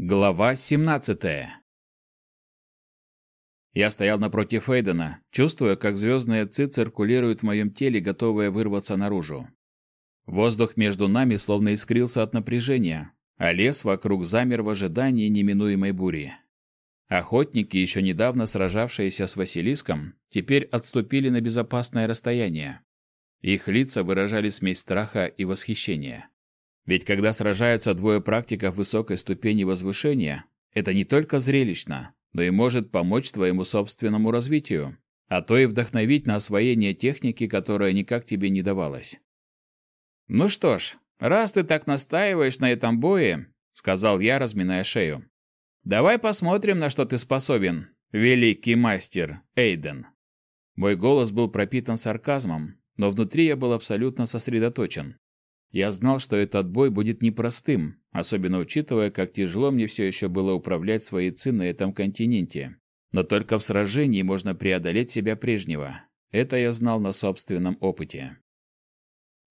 Глава 17. Я стоял напротив Эйдена, чувствуя, как звездные ци циркулируют в моем теле, готовые вырваться наружу. Воздух между нами словно искрился от напряжения, а лес вокруг замер в ожидании неминуемой бури. Охотники, еще недавно сражавшиеся с Василиском, теперь отступили на безопасное расстояние. Их лица выражали смесь страха и восхищения. Ведь когда сражаются двое практиков высокой ступени возвышения, это не только зрелищно, но и может помочь твоему собственному развитию, а то и вдохновить на освоение техники, которая никак тебе не давалась. «Ну что ж, раз ты так настаиваешь на этом бое», — сказал я, разминая шею, — «давай посмотрим, на что ты способен, великий мастер Эйден». Мой голос был пропитан сарказмом, но внутри я был абсолютно сосредоточен. Я знал, что этот бой будет непростым, особенно учитывая, как тяжело мне все еще было управлять своей ци на этом континенте. Но только в сражении можно преодолеть себя прежнего. Это я знал на собственном опыте.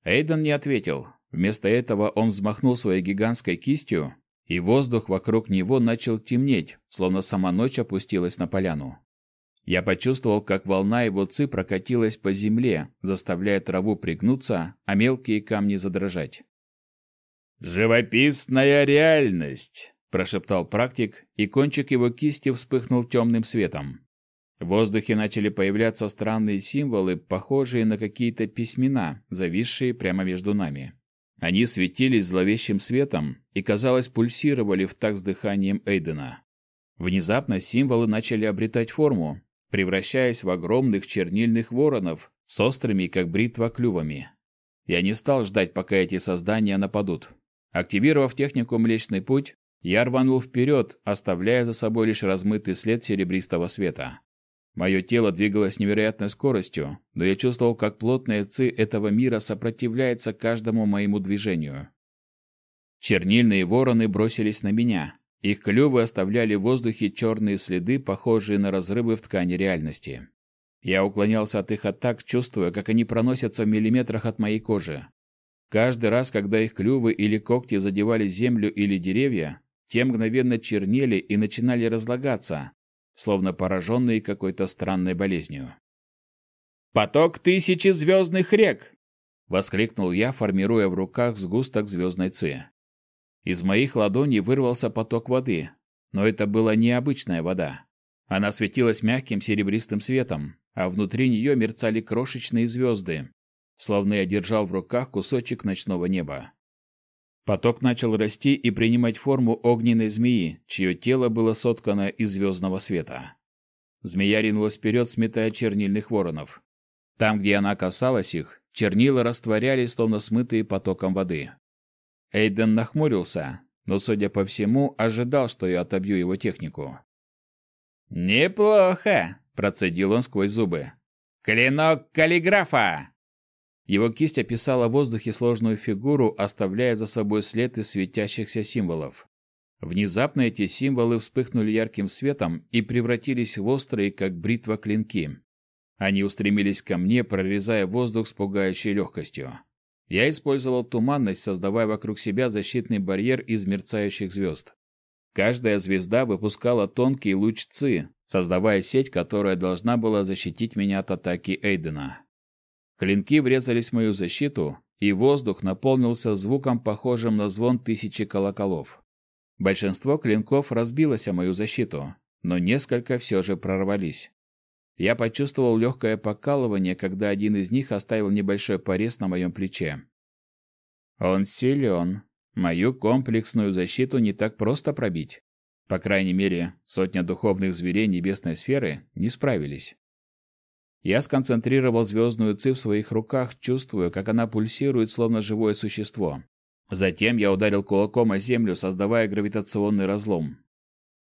Эйден не ответил. Вместо этого он взмахнул своей гигантской кистью, и воздух вокруг него начал темнеть, словно сама ночь опустилась на поляну. Я почувствовал, как волна его ци прокатилась по земле, заставляя траву пригнуться, а мелкие камни задрожать. «Живописная реальность!» – прошептал практик, и кончик его кисти вспыхнул темным светом. В воздухе начали появляться странные символы, похожие на какие-то письмена, зависшие прямо между нами. Они светились зловещим светом и, казалось, пульсировали в такт с дыханием Эйдена. Внезапно символы начали обретать форму, превращаясь в огромных чернильных воронов с острыми, как бритва, клювами. Я не стал ждать, пока эти создания нападут. Активировав технику Млечный Путь, я рванул вперед, оставляя за собой лишь размытый след серебристого света. Мое тело двигалось невероятной скоростью, но я чувствовал, как плотная ци этого мира сопротивляется каждому моему движению. Чернильные вороны бросились на меня, их клювы оставляли в воздухе черные следы, похожие на разрывы в ткани реальности. Я уклонялся от их атак, чувствуя, как они проносятся в миллиметрах от моей кожи. Каждый раз, когда их клювы или когти задевали землю или деревья, те мгновенно чернели и начинали разлагаться, словно пораженные какой-то странной болезнью. «Поток тысячи звездных рек!» — воскликнул я, формируя в руках сгусток звездной ци. Из моих ладоней вырвался поток воды, но это была необычная вода. Она светилась мягким серебристым светом, а внутри нее мерцали крошечные звезды, словно я держал в руках кусочек ночного неба. Поток начал расти и принимать форму огненной змеи, чье тело было соткано из звездного света. Змея ринулась вперед, сметая чернильных воронов. Там, где она касалась их, чернила растворялись, словно смытые потоком воды. Эйден нахмурился, но, судя по всему, ожидал, что я отобью его технику. «Неплохо!» – процедил он сквозь зубы. «Клинок каллиграфа!» Его кисть описала в воздухе сложную фигуру, оставляя за собой след из светящихся символов. Внезапно эти символы вспыхнули ярким светом и превратились в острые, как бритва, клинки. Они устремились ко мне, прорезая воздух с пугающей легкостью. Я использовал туманность, создавая вокруг себя защитный барьер из мерцающих звезд. Каждая звезда выпускала тонкий луч ЦИ, создавая сеть, которая должна была защитить меня от атаки Эйдена. Клинки врезались в мою защиту, и воздух наполнился звуком, похожим на звон тысячи колоколов. Большинство клинков разбилось о мою защиту, но несколько все же прорвались. Я почувствовал легкое покалывание, когда один из них оставил небольшой порез на моем плече. Он силен. Мою комплексную защиту не так просто пробить. По крайней мере, сотня духовных зверей небесной сферы не справились. Я сконцентрировал звездную ци в своих руках, чувствуя, как она пульсирует, словно живое существо. Затем я ударил кулаком о землю, создавая гравитационный разлом.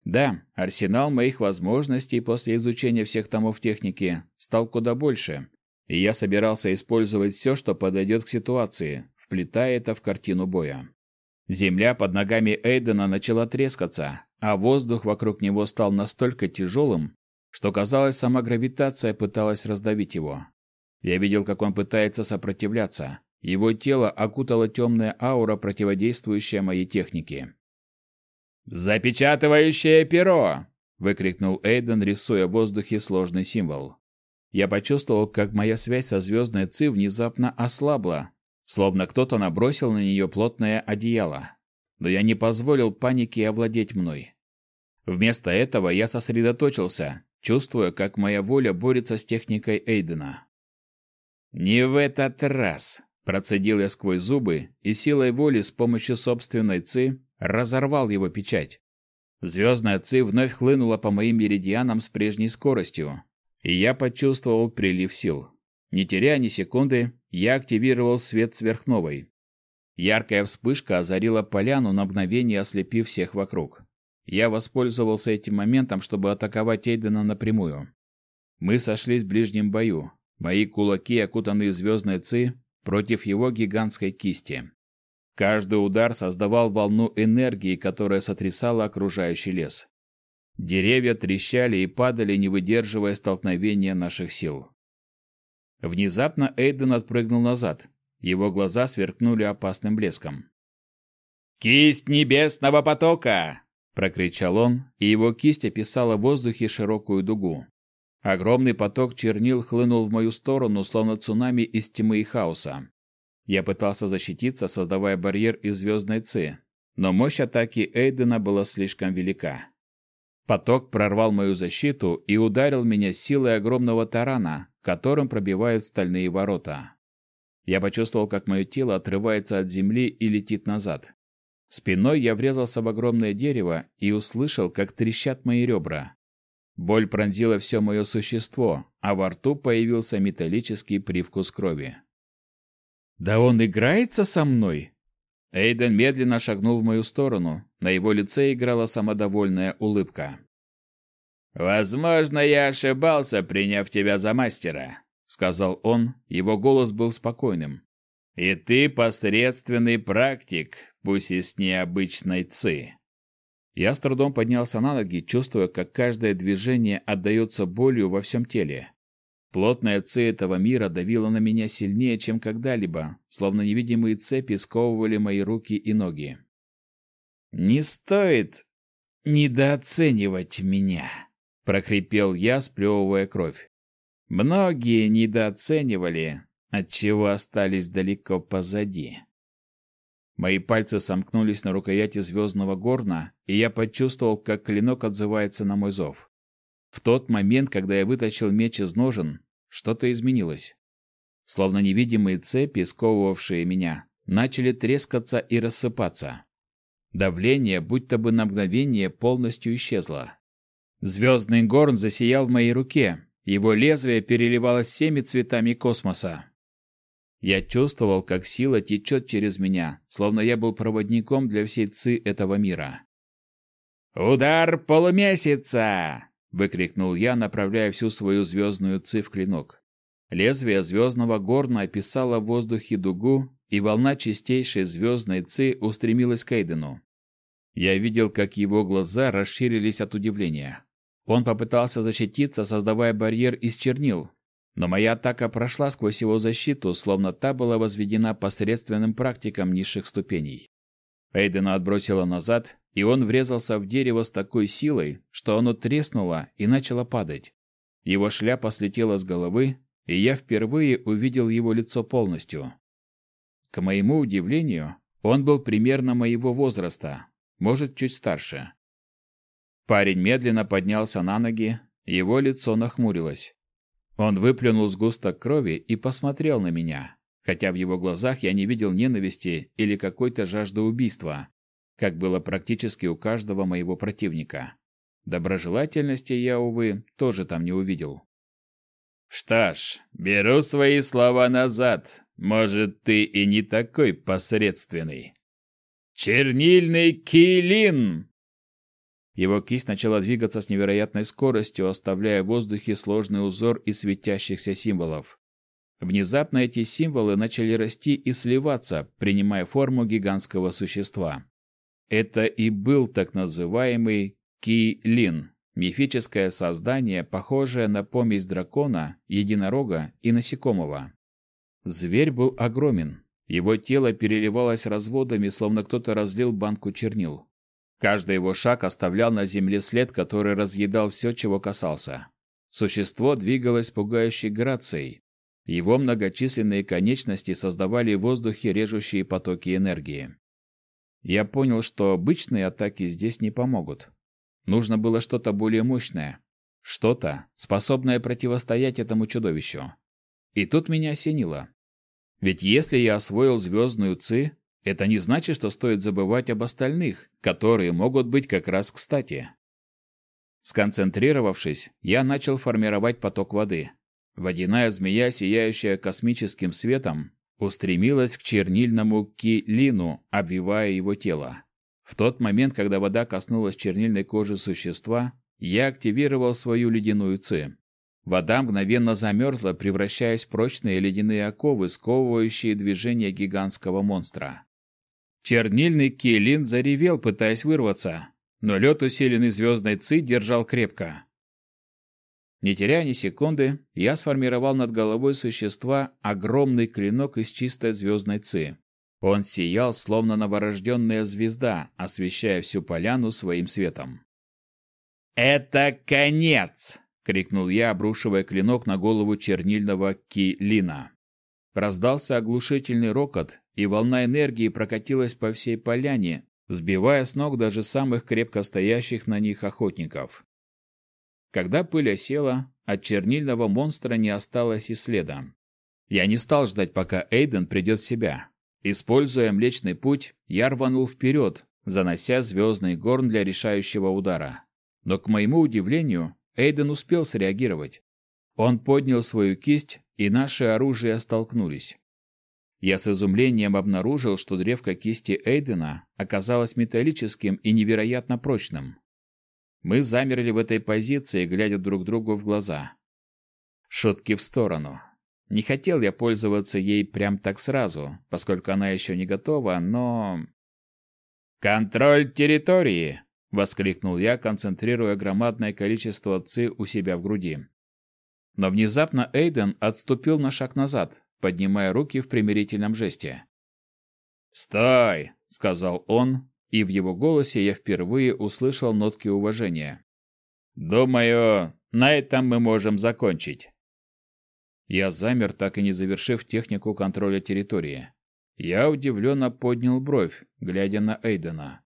Да, арсенал моих возможностей после изучения всех томов техники стал куда больше, и я собирался использовать все, что подойдет к ситуации, вплетая это в картину боя. Земля под ногами Эйдена начала трескаться, а воздух вокруг него стал настолько тяжелым, что казалось, сама гравитация пыталась раздавить его. Я видел, как он пытается сопротивляться. Его тело окутала темная аура, противодействующая моей технике. «Запечатывающее перо!» — выкрикнул Эйден, рисуя в воздухе сложный символ. Я почувствовал, как моя связь со звездной Ци внезапно ослабла, словно кто-то набросил на нее плотное одеяло. Но я не позволил панике овладеть мной. Вместо этого я сосредоточился, чувствуя, как моя воля борется с техникой Эйдена. «Не в этот раз!» – процедил я сквозь зубы и силой воли с помощью собственной ци разорвал его печать. Звездная ци вновь хлынула по моим меридианам с прежней скоростью, и я почувствовал прилив сил. Не теряя ни секунды, я активировал свет сверхновой. Яркая вспышка озарила поляну, на мгновение ослепив всех вокруг. Я воспользовался этим моментом, чтобы атаковать Эйдена напрямую. Мы сошлись в ближнем бою. Мои кулаки, окутанные звездной ци, против его гигантской кисти. Каждый удар создавал волну энергии, которая сотрясала окружающий лес. Деревья трещали и падали, не выдерживая столкновения наших сил. Внезапно Эйден отпрыгнул назад. Его глаза сверкнули опасным блеском. «Кисть небесного потока!» – прокричал он, и его кисть описала в воздухе широкую дугу. Огромный поток чернил хлынул в мою сторону, словно цунами из тьмы и хаоса. Я пытался защититься, создавая барьер из звездной ци, но мощь атаки Эйдена была слишком велика. Поток прорвал мою защиту и ударил меня силой огромного тарана, которым пробивают стальные ворота. Я почувствовал, как мое тело отрывается от земли и летит назад. Спиной я врезался в огромное дерево и услышал, как трещат мои ребра. Боль пронзила все мое существо, а во рту появился металлический привкус крови. «Да он играется со мной!» Эйден медленно шагнул в мою сторону. На его лице играла самодовольная улыбка. «Возможно, я ошибался, приняв тебя за мастера», — сказал он. Его голос был спокойным. «И ты посредственный практик, пусть и с необычной ци». Я с трудом поднялся на ноги, чувствуя, как каждое движение отдается болью во всем теле. Плотная ци этого мира давила на меня сильнее, чем когда-либо, словно невидимые цепи сковывали мои руки и ноги. «Не стоит недооценивать меня», — прохрипел я, сплевывая кровь. «Многие недооценивали, отчего остались далеко позади». Мои пальцы сомкнулись на рукояти звездного горна, и я почувствовал, как клинок отзывается на мой зов. В тот момент, когда я вытащил меч из ножен, что-то изменилось. Словно невидимые цепи, сковывавшие меня, начали трескаться и рассыпаться. Давление, будто бы на мгновение, полностью исчезло. Звездный горн засиял в моей руке, его лезвие переливалось всеми цветами космоса. Я чувствовал, как сила течет через меня, словно я был проводником для всей ци этого мира. «Удар полумесяца!» — выкрикнул я, направляя всю свою звездную ци в клинок. Лезвие звездного горна описало в воздухе дугу, и волна чистейшей звездной ци устремилась к Эйдену. Я видел, как его глаза расширились от удивления. Он попытался защититься, создавая барьер из чернил, но моя атака прошла сквозь его защиту, словно та была возведена посредственным практиком низших ступеней. Эйдена отбросило назад, и он врезался в дерево с такой силой, что оно треснуло и начало падать. Его шляпа слетела с головы, и я впервые увидел его лицо полностью. К моему удивлению, он был примерно моего возраста, может, чуть старше. Парень медленно поднялся на ноги, его лицо нахмурилось. Он выплюнул сгусток крови и посмотрел на меня, хотя в его глазах я не видел ненависти или какой-то жажды убийства, как было практически у каждого моего противника. Доброжелательности я, увы, тоже там не увидел. «Что ж, беру свои слова назад. Может, ты и не такой посредственный». «Чернильный килин!» Его кисть начала двигаться с невероятной скоростью, оставляя в воздухе сложный узор из светящихся символов. Внезапно эти символы начали расти и сливаться, принимая форму гигантского существа. Это и был так называемый Ки-Лин, мифическое создание, похожее на помесь дракона, единорога и насекомого. Зверь был огромен. Его тело переливалось разводами, словно кто-то разлил банку чернил. Каждый его шаг оставлял на земле след, который разъедал все, чего касался. Существо двигалось пугающей грацией. Его многочисленные конечности создавали в воздухе режущие потоки энергии. Я понял, что обычные атаки здесь не помогут. Нужно было что-то более мощное, что-то, способное противостоять этому чудовищу. И тут меня осенило. Ведь если я освоил звездную ци, это не значит, что стоит забывать об остальных, которые могут быть как раз кстати. Сконцентрировавшись, я начал формировать поток воды. Водяная змея, сияющая космическим светом, устремилась к чернильному килину, обвивая его тело. В тот момент, когда вода коснулась чернильной кожи существа, я активировал свою ледяную ци. Вода мгновенно замерзла, превращаясь в прочные ледяные оковы, сковывающие движение гигантского монстра. Чернильный килин заревел, пытаясь вырваться, но лед, усиленный звездной ци, держал крепко. Не теряя ни секунды, я сформировал над головой существа огромный клинок из чистой звездной ци. Он сиял, словно новорожденная звезда, освещая всю поляну своим светом. «Это конец!» — крикнул я, обрушивая клинок на голову чернильного Килина. Раздался оглушительный рокот, и волна энергии прокатилась по всей поляне, сбивая с ног даже самых крепко стоящих на них охотников. Когда пыль осела, от чернильного монстра не осталось и следа. Я не стал ждать, пока Эйден придет в себя. Используя Млечный Путь, я рванул вперед, занося звездный горн для решающего удара. Но, к моему удивлению, Эйден успел среагировать. Он поднял свою кисть, и наши оружия столкнулись. Я с изумлением обнаружил, что древко кисти Эйдена оказалось металлическим и невероятно прочным. Мы замерли в этой позиции, глядя друг другу в глаза. Шутки в сторону. Не хотел я пользоваться ей прям так сразу, поскольку она еще не готова, но... «Контроль территории!» — воскликнул я, концентрируя громадное количество ци у себя в груди. Но внезапно Эйден отступил на шаг назад, поднимая руки в примирительном жесте. «Стой!» — сказал он, и в его голосе я впервые услышал нотки уважения. «Думаю, на этом мы можем закончить». Я замер, так и не завершив технику контроля территории. Я удивленно поднял бровь, глядя на Эйдена.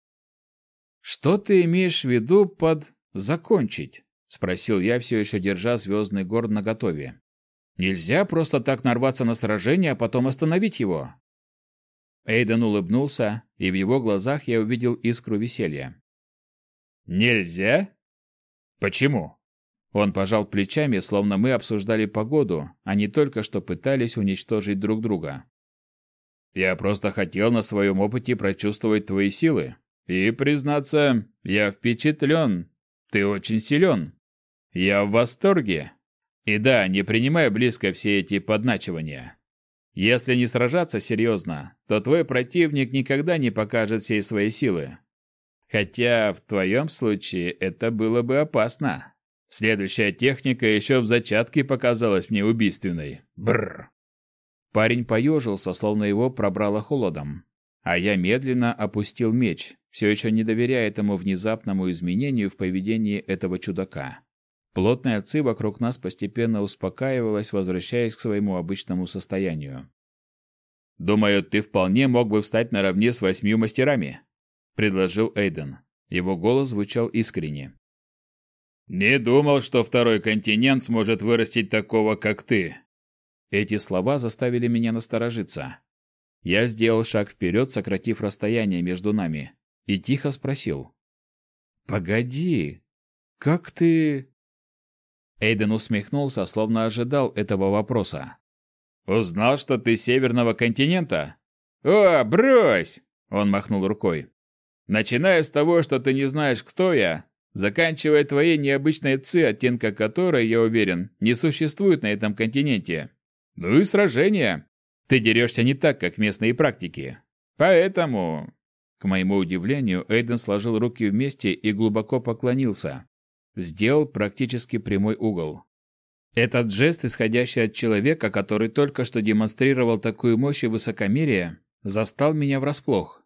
«Что ты имеешь в виду под «закончить»?» — спросил я, все еще держа звездный горн наготове. «Нельзя просто так нарваться на сражение, а потом остановить его». Эйден улыбнулся, и в его глазах я увидел искру веселья. «Нельзя? Почему?» Он пожал плечами, словно мы обсуждали погоду, а не только что пытались уничтожить друг друга. «Я просто хотел на своем опыте прочувствовать твои силы. И, признаться, я впечатлен. Ты очень силен. Я в восторге. И да, не принимай близко все эти подначивания. Если не сражаться серьезно, то твой противник никогда не покажет всей своей силы. Хотя в твоем случае это было бы опасно. Следующая техника еще в зачатке показалась мне убийственной. Бррр. Парень поежился, словно его пробрало холодом. А я медленно опустил меч, все еще не доверяя этому внезапному изменению в поведении этого чудака. Плотная ци вокруг нас постепенно успокаивалась, возвращаясь к своему обычному состоянию. «Думаю, ты вполне мог бы встать наравне с восьмью мастерами», — предложил Эйден. Его голос звучал искренне. «Не думал, что второй континент сможет вырастить такого, как ты». Эти слова заставили меня насторожиться. Я сделал шаг вперед, сократив расстояние между нами, и тихо спросил. «Погоди, как ты...» Эйден усмехнулся, словно ожидал этого вопроса. «Узнал, что ты северного континента?» «О, брось!» — он махнул рукой. «Начиная с того, что ты не знаешь, кто я, заканчивая твоей необычной ци, оттенка которой, я уверен, не существует на этом континенте. Ну и сражения. Ты дерешься не так, как местные практики. Поэтому...» К моему удивлению, Эйден сложил руки вместе и глубоко поклонился сделал практически прямой угол. Этот жест, исходящий от человека, который только что демонстрировал такую мощь и высокомерие, застал меня врасплох.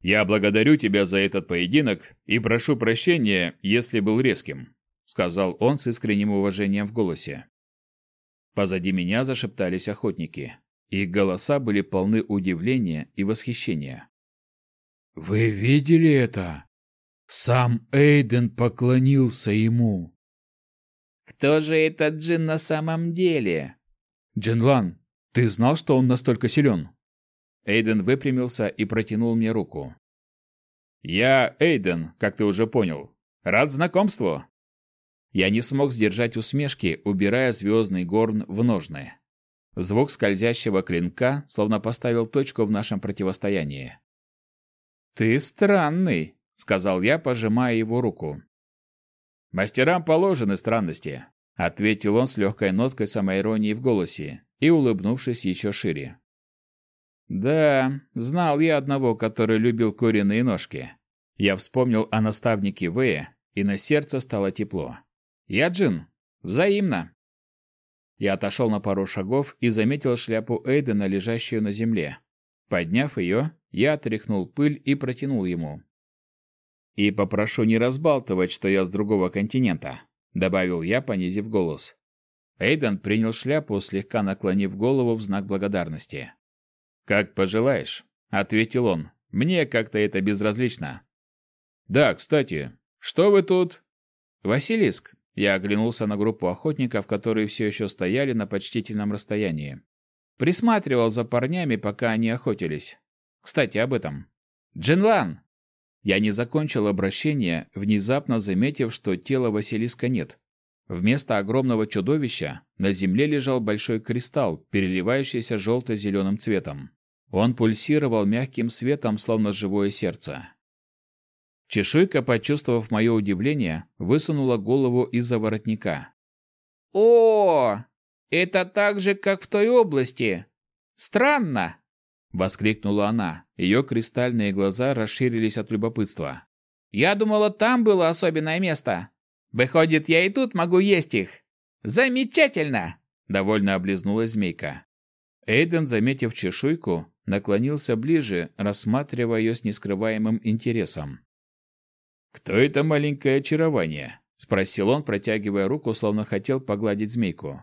Я благодарю тебя за этот поединок и прошу прощения, если был резким, сказал он с искренним уважением в голосе. Позади меня зашептались охотники. Их голоса были полны удивления и восхищения. Вы видели это? Сам Эйден поклонился ему. Кто же этот джин на самом деле? Джинлан, ты знал, что он настолько силен?» Эйден выпрямился и протянул мне руку. «Я Эйден, как ты уже понял. Рад знакомству!» Я не смог сдержать усмешки, убирая звездный горн в ножны. Звук скользящего клинка словно поставил точку в нашем противостоянии. «Ты странный», — сказал я, пожимая его руку. «Мастерам положены странности», — ответил он с легкой ноткой самоиронии в голосе и улыбнувшись еще шире. Да, знал я одного, который любил куриные ножки. Я вспомнил о наставнике Вэя, и на сердце стало тепло. Я Джин. Взаимно. Я отошел на пару шагов и заметил шляпу Эйдена, лежащую на земле. Подняв ее, я отряхнул пыль и протянул ему. «И попрошу не разбалтывать, что я с другого континента», — добавил я, понизив голос. Эйден принял шляпу, слегка наклонив голову в знак благодарности. «Как пожелаешь», — ответил он. «Мне как-то это безразлично». «Да, кстати, что вы тут?» «Василиск». Я оглянулся на группу охотников, которые все еще стояли на почтительном расстоянии. Присматривал за парнями, пока они охотились. Кстати, об этом. «Джинлан!» Я не закончил обращение, внезапно заметив, что тела Василиска нет. Вместо огромного чудовища на земле лежал большой кристалл, переливающийся желто-зеленым цветом. Он пульсировал мягким светом, словно живое сердце. Чешуйка, почувствовав мое удивление, высунула голову из-за воротника. «О, это так же, как в той области! Странно!» — воскликнула она. Ее кристальные глаза расширились от любопытства. «Я думала, там было особенное место. Выходит, я и тут могу есть их. Замечательно!» — довольно облизнулась змейка. Эйден, заметив чешуйку, наклонился ближе, рассматривая ее с нескрываемым интересом. «Кто это маленькое очарование?» — спросил он, протягивая руку, словно хотел погладить змейку.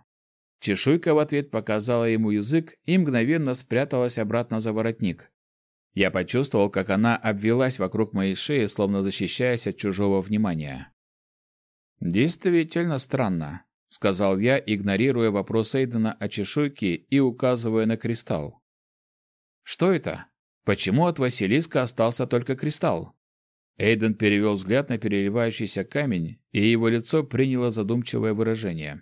Чешуйка в ответ показала ему язык и мгновенно спряталась обратно за воротник. Я почувствовал, как она обвелась вокруг моей шеи, словно защищаясь от чужого внимания. «Действительно странно», — сказал я, игнорируя вопрос Эйдена о чешуйке и указывая на кристалл. Что это? Почему от Василиска остался только кристалл? Эйден перевел взгляд на переливающийся камень, и его лицо приняло задумчивое выражение.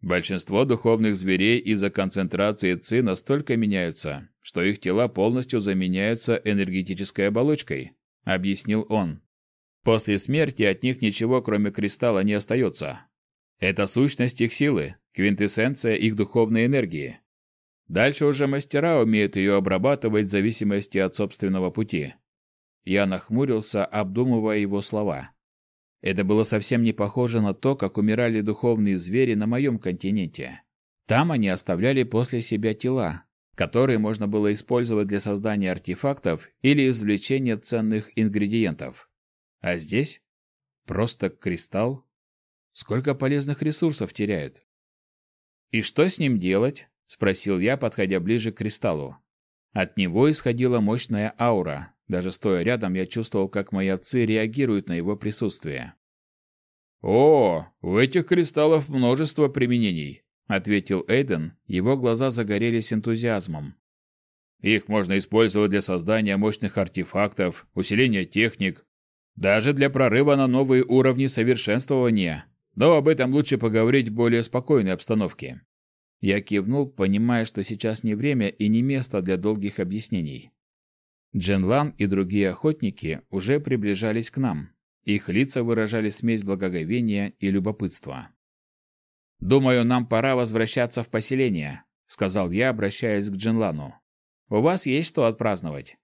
Большинство духовных зверей из-за концентрации ци настолько меняются, что их тела полностью заменяются энергетической оболочкой, объяснил он. После смерти от них ничего, кроме кристалла, не остается. Это сущность их силы, квинтэссенция их духовной энергии. Дальше уже мастера умеют ее обрабатывать в зависимости от собственного пути. Я нахмурился, обдумывая его слова. Это было совсем не похоже на то, как умирали духовные звери на моем континенте. Там они оставляли после себя тела, которые можно было использовать для создания артефактов или извлечения ценных ингредиентов. А здесь просто кристалл. Сколько полезных ресурсов теряют. И что с ним делать? спросил я, подходя ближе к кристаллу. От него исходила мощная аура. Даже стоя рядом, я чувствовал, как мои отцы реагируют на его присутствие. О, у этих кристаллов множество применений, ответил Эйден. Его глаза загорелись энтузиазмом. Их можно использовать для создания мощных артефактов, усиления техник, даже для прорыва на новые уровни совершенствования. Но об этом лучше поговорить в более спокойной обстановке. Я кивнул, понимая, что сейчас не время и не место для долгих объяснений. Дженлан и другие охотники уже приближались к нам. Их лица выражали смесь благоговения и любопытства. «Думаю, нам пора возвращаться в поселение», — сказал я, обращаясь к Дженлану. «У вас есть что отпраздновать?»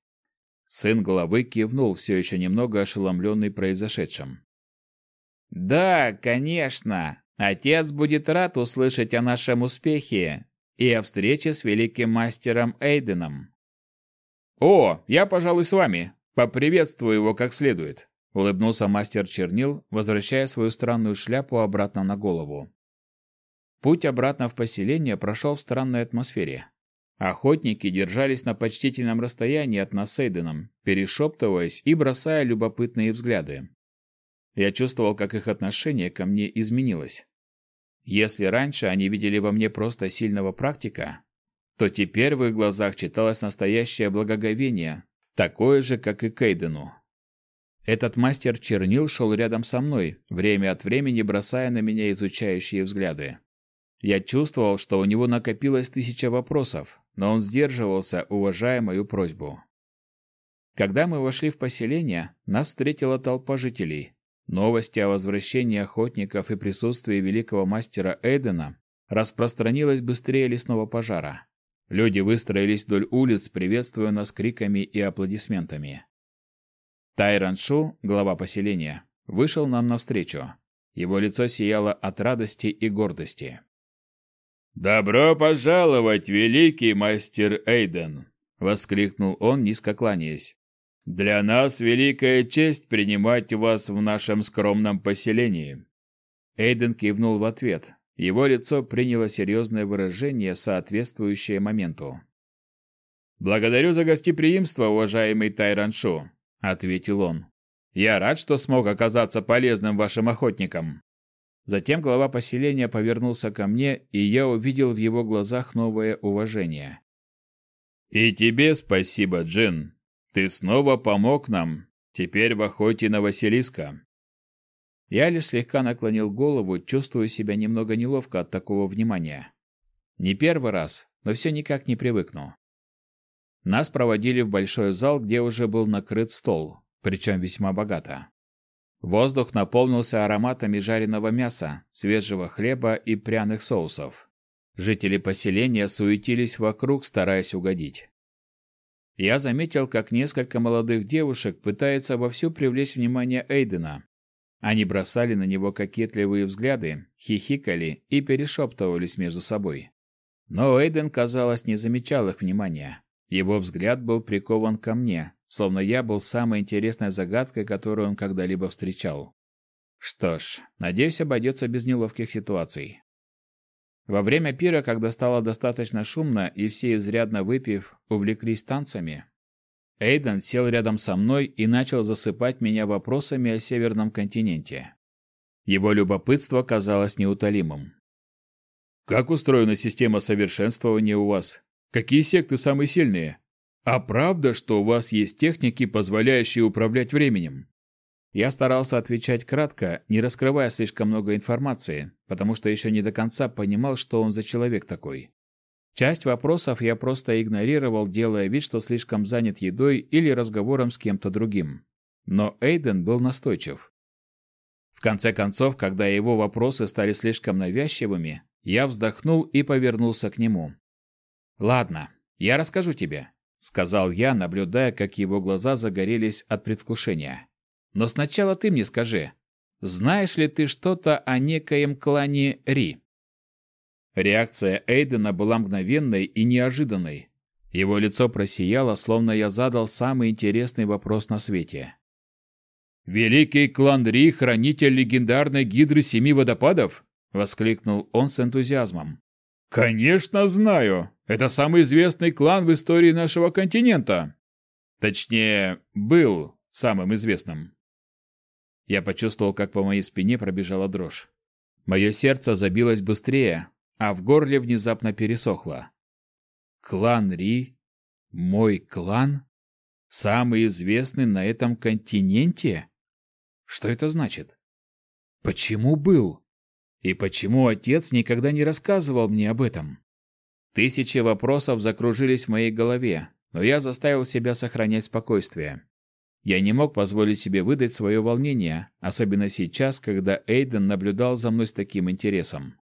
Сын головы кивнул, все еще немного ошеломленный произошедшим. «Да, конечно. Отец будет рад услышать о нашем успехе и о встрече с великим мастером Эйденом. «О, я, пожалуй, с вами. Поприветствую его как следует», — улыбнулся мастер чернил, возвращая свою странную шляпу обратно на голову. Путь обратно в поселение прошел в странной атмосфере. Охотники держались на почтительном расстоянии от нас с Эйденом, перешептываясь и бросая любопытные взгляды. Я чувствовал, как их отношение ко мне изменилось. Если раньше они видели во мне просто сильного практика, то теперь в их глазах читалось настоящее благоговение, такое же, как и Кейдену. Этот мастер чернил шел рядом со мной, время от времени бросая на меня изучающие взгляды. Я чувствовал, что у него накопилось тысяча вопросов, но он сдерживался, уважая мою просьбу. Когда мы вошли в поселение, нас встретила толпа жителей, Новости о возвращении охотников и присутствии великого мастера Эйдена распространилось быстрее лесного пожара. Люди выстроились вдоль улиц, приветствуя нас криками и аплодисментами. Тайран Шу, глава поселения, вышел нам навстречу. Его лицо сияло от радости и гордости. «Добро пожаловать, великий мастер Эйден!» — воскликнул он, низко кланяясь. Для нас великая честь принимать вас в нашем скромном поселении. Эйден кивнул в ответ. Его лицо приняло серьезное выражение, соответствующее моменту. Благодарю за гостеприимство, уважаемый Тайраншу, ответил он. Я рад, что смог оказаться полезным вашим охотникам. Затем глава поселения повернулся ко мне, и я увидел в его глазах новое уважение. И тебе спасибо, Джин, ты снова помог нам, теперь в охоте на Василиска. Я лишь слегка наклонил голову, чувствуя себя немного неловко от такого внимания. Не первый раз, но все никак не привыкну. Нас проводили в большой зал, где уже был накрыт стол, причем весьма богато. Воздух наполнился ароматами жареного мяса, свежего хлеба и пряных соусов. Жители поселения суетились вокруг, стараясь угодить. Я заметил, как несколько молодых девушек пытается вовсю привлечь внимание Эйдена. Они бросали на него кокетливые взгляды, хихикали и перешептывались между собой. Но Эйден, казалось, не замечал их внимания. Его взгляд был прикован ко мне, словно я был самой интересной загадкой, которую он когда-либо встречал. Что ж, надеюсь, обойдется без неловких ситуаций. Во время пира, когда стало достаточно шумно и все изрядно выпив, увлеклись танцами, Эйден сел рядом со мной и начал засыпать меня вопросами о северном континенте. Его любопытство казалось неутолимым. Как устроена система совершенствования у вас? Какие секты самые сильные? А правда, что у вас есть техники, позволяющие управлять временем? Я старался отвечать кратко, не раскрывая слишком много информации, потому что еще не до конца понимал, что он за человек такой. Часть вопросов я просто игнорировал, делая вид, что слишком занят едой или разговором с кем-то другим. Но Эйден был настойчив. В конце концов, когда его вопросы стали слишком навязчивыми, я вздохнул и повернулся к нему. «Ладно, я расскажу тебе», — сказал я, наблюдая, как его глаза загорелись от предвкушения. Но сначала ты мне скажи, знаешь ли ты что-то о некоем клане Ри? Реакция Эйдена была мгновенной и неожиданной. Его лицо просияло, словно я задал самый интересный вопрос на свете. «Великий клан Ри, хранитель легендарной гидры семи водопадов?» — воскликнул он с энтузиазмом. «Конечно знаю! Это самый известный клан в истории нашего континента!» Точнее, был самым известным. Я почувствовал, как по моей спине пробежала дрожь. Мое сердце забилось быстрее, а в горле внезапно пересохло. Клан Ри? Мой клан? Самый известный на этом континенте? Что это значит? Почему был? И почему отец никогда не рассказывал мне об этом? Тысячи вопросов закружились в моей голове, но я заставил себя сохранять спокойствие. Я не мог позволить себе выдать свое волнение, особенно сейчас, когда Эйден наблюдал за мной с таким интересом.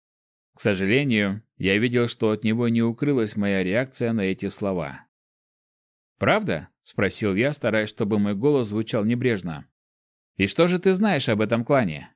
К сожалению, я видел, что от него не укрылась моя реакция на эти слова. «Правда?» — спросил я, стараясь, чтобы мой голос звучал небрежно. «И что же ты знаешь об этом клане?»